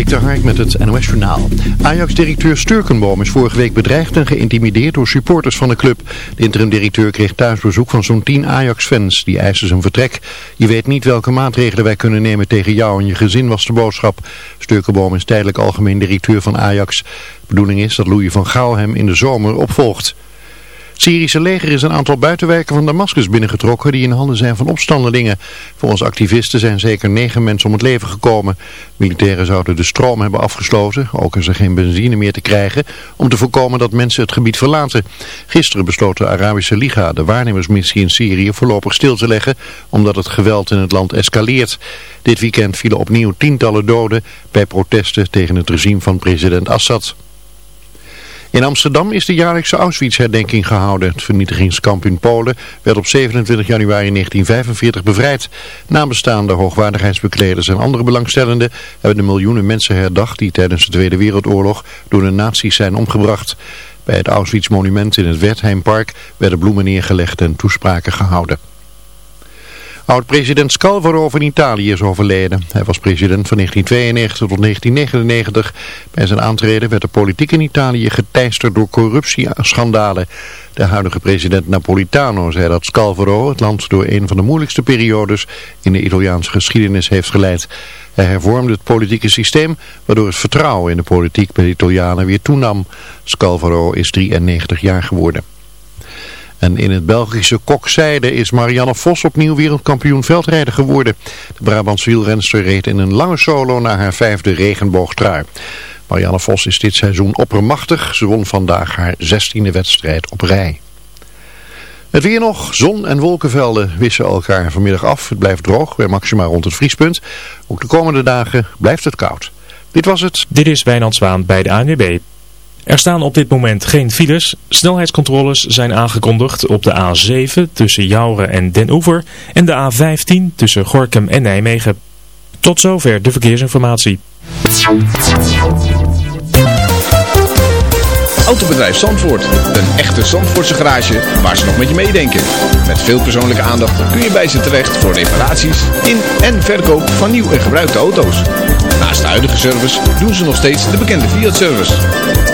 Dikter Hark met het NOS Journaal. Ajax-directeur Sturkenboom is vorige week bedreigd en geïntimideerd door supporters van de club. De interim-directeur kreeg thuisbezoek van zo'n 10 Ajax-fans. Die eisten zijn vertrek. Je weet niet welke maatregelen wij kunnen nemen tegen jou en je gezin was de boodschap. Sturkenboom is tijdelijk algemeen directeur van Ajax. De bedoeling is dat Louis van Gaal hem in de zomer opvolgt. Syrische leger is een aantal buitenwijken van Damascus binnengetrokken die in handen zijn van opstandelingen. Volgens activisten zijn zeker negen mensen om het leven gekomen. Militairen zouden de stroom hebben afgesloten, ook is er geen benzine meer te krijgen, om te voorkomen dat mensen het gebied verlaten. Gisteren besloot de Arabische Liga de waarnemersmissie in Syrië voorlopig stil te leggen, omdat het geweld in het land escaleert. Dit weekend vielen opnieuw tientallen doden bij protesten tegen het regime van president Assad. In Amsterdam is de jaarlijkse Auschwitz-herdenking gehouden. Het vernietigingskamp in Polen werd op 27 januari 1945 bevrijd. Nabestaande hoogwaardigheidsbekleders en andere belangstellenden hebben de miljoenen mensen herdacht die tijdens de Tweede Wereldoorlog door de nazi's zijn omgebracht. Bij het Auschwitz-monument in het Wertheimpark werden bloemen neergelegd en toespraken gehouden. Oud-president Scalvaro van Italië is overleden. Hij was president van 1992 tot 1999. Bij zijn aantreden werd de politiek in Italië geteisterd door corruptieschandalen. De huidige president Napolitano zei dat Scalvaro het land door een van de moeilijkste periodes in de Italiaanse geschiedenis heeft geleid. Hij hervormde het politieke systeem, waardoor het vertrouwen in de politiek bij de Italianen weer toenam. Scalvaro is 93 jaar geworden. En in het Belgische Kokzijde is Marianne Vos opnieuw wereldkampioen veldrijder geworden. De Brabantse wielrenster reed in een lange solo naar haar vijfde regenboogtrui. Marianne Vos is dit seizoen oppermachtig. Ze won vandaag haar zestiende wedstrijd op rij. Het weer nog, zon en wolkenvelden wisselen elkaar vanmiddag af. Het blijft droog, bij maximaal rond het vriespunt. Ook de komende dagen blijft het koud. Dit was het. Dit is Wijnand Zwaan bij de ANWB. Er staan op dit moment geen files. Snelheidscontroles zijn aangekondigd op de A7 tussen Jouren en Den Oever en de A15 tussen Gorkum en Nijmegen. Tot zover de verkeersinformatie. Autobedrijf Zandvoort. Een echte Zandvoortse garage waar ze nog met je meedenken. Met veel persoonlijke aandacht kun je bij ze terecht voor reparaties in en verkoop van nieuw en gebruikte auto's. Naast de huidige service doen ze nog steeds de bekende Fiat-service.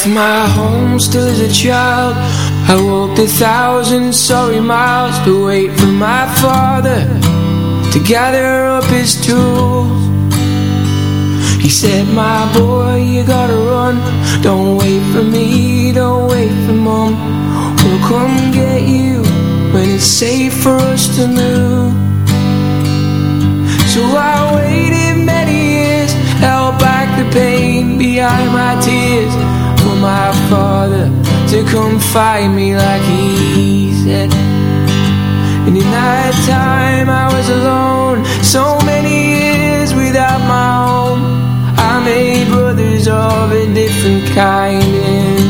left my home still as a child I walked a thousand sorry miles to wait for my father To gather up his tools. He said, my boy, you gotta run. Don't wait come find me like he said. And in that time I was alone. So many years without my home. I made brothers of a different kind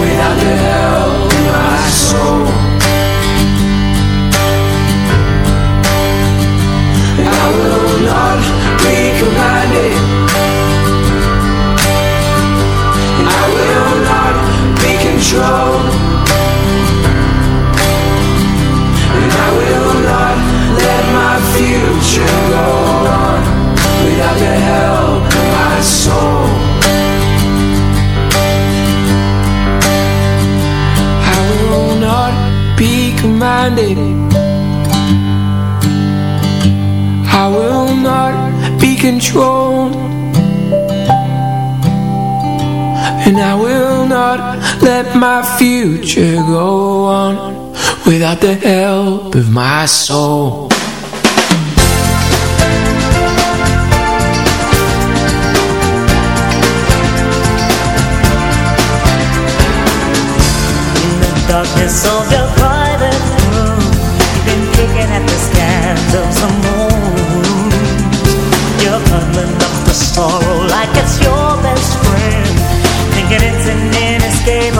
Without the help of my soul. I will not be commanded. And I will not be controlled. And I will not let my future go on I will not be controlled. And I will not let my future go on Without the help of my soul. Darkness of your room Picking at the of some moon. You're huddling up the sorrow like it's your best friend. Thinking it's an inescapable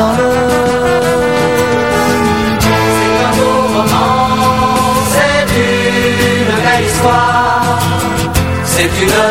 c'est une romance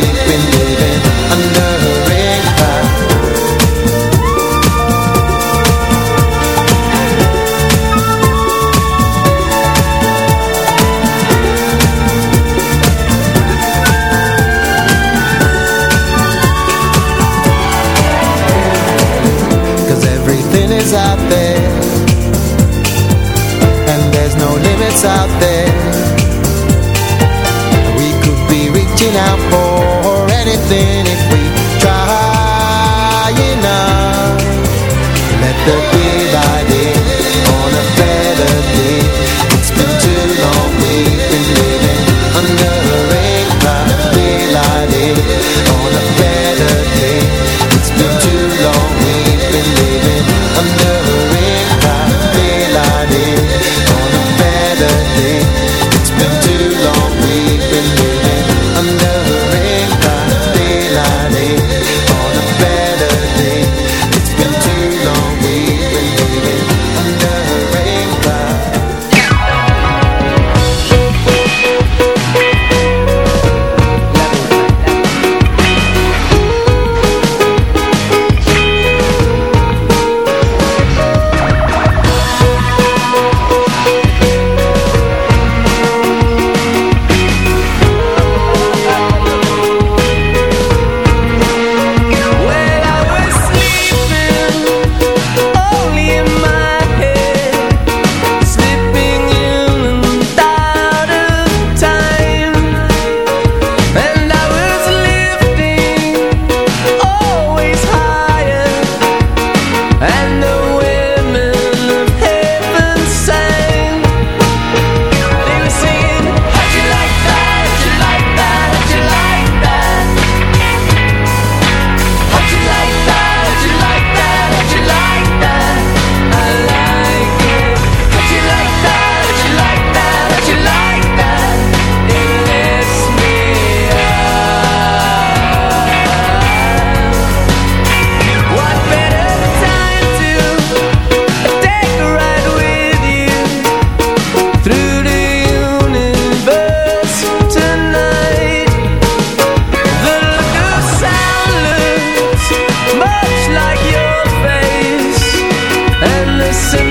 the day listen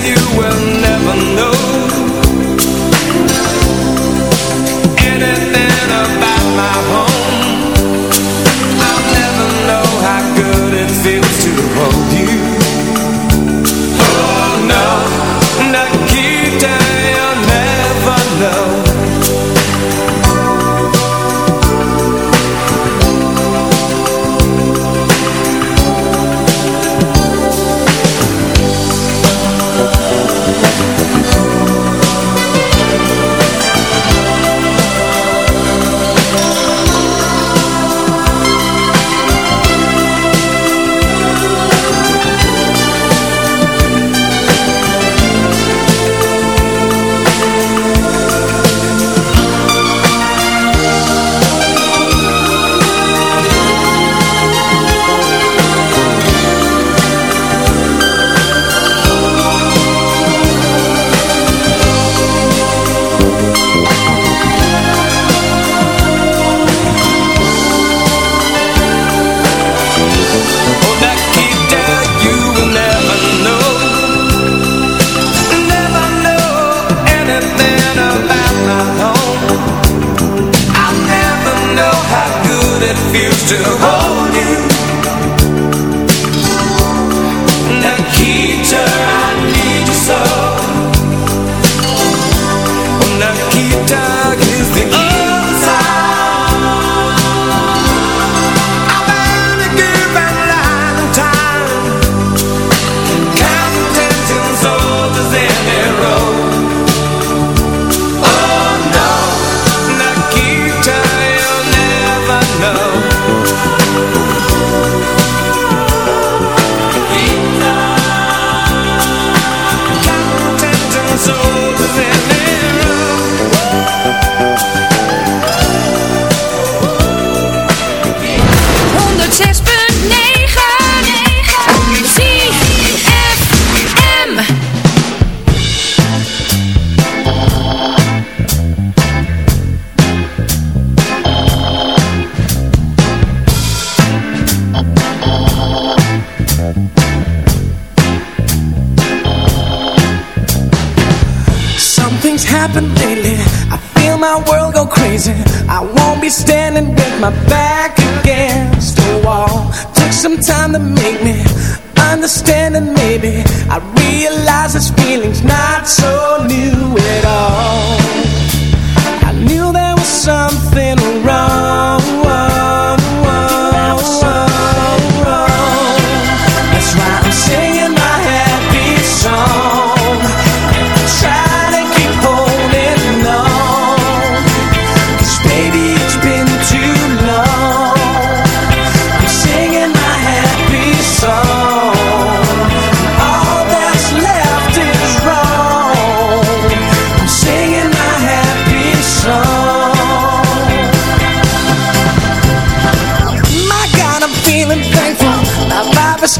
to hold my back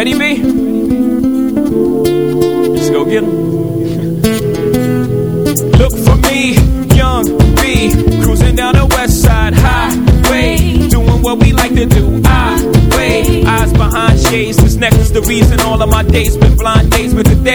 ready, V? Let's go get him. Look for me, young B, cruising down the west side highway, doing what we like to do. I wait, eyes behind shades. This necklace, the reason all of my days been blind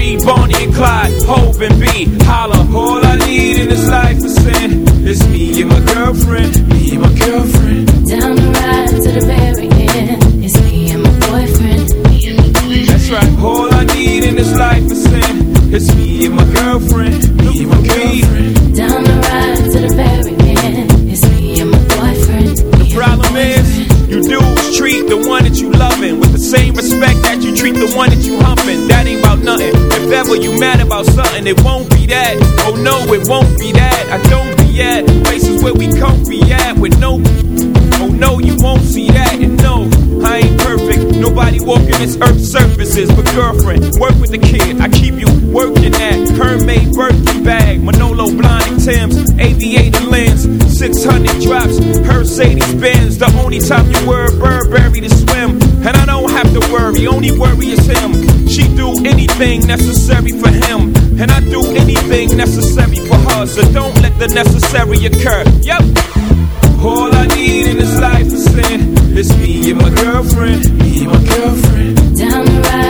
O3, Bonnie and Clyde, Hov and B. Holla, all I need in this life is sin. It's me and my girlfriend, me and my girlfriend. Down the ride to the very end. It's me and my boyfriend. Me and my boyfriend. That's right, all I need in this life is sin. It's me and my girlfriend, you mad about something, it won't be that. Oh no, it won't be that. I don't be at places where we comfy at with no. Oh no, you won't see that. And no, I ain't perfect. Nobody walking this earth's surfaces. But girlfriend, work with the kid. I keep you working at Hermès Birkin bag, Manolo Blahnik Tim's, aviator lens, 600 drops, Mercedes Benz. The only time you wear a Burberry to swim. And I don't have to worry, only worry is him. She do anything necessary for him. And I do anything necessary for her. So don't let the necessary occur. Yep. All I need in this life is sin. It's me and my girlfriend. Me and my girlfriend. Down the ride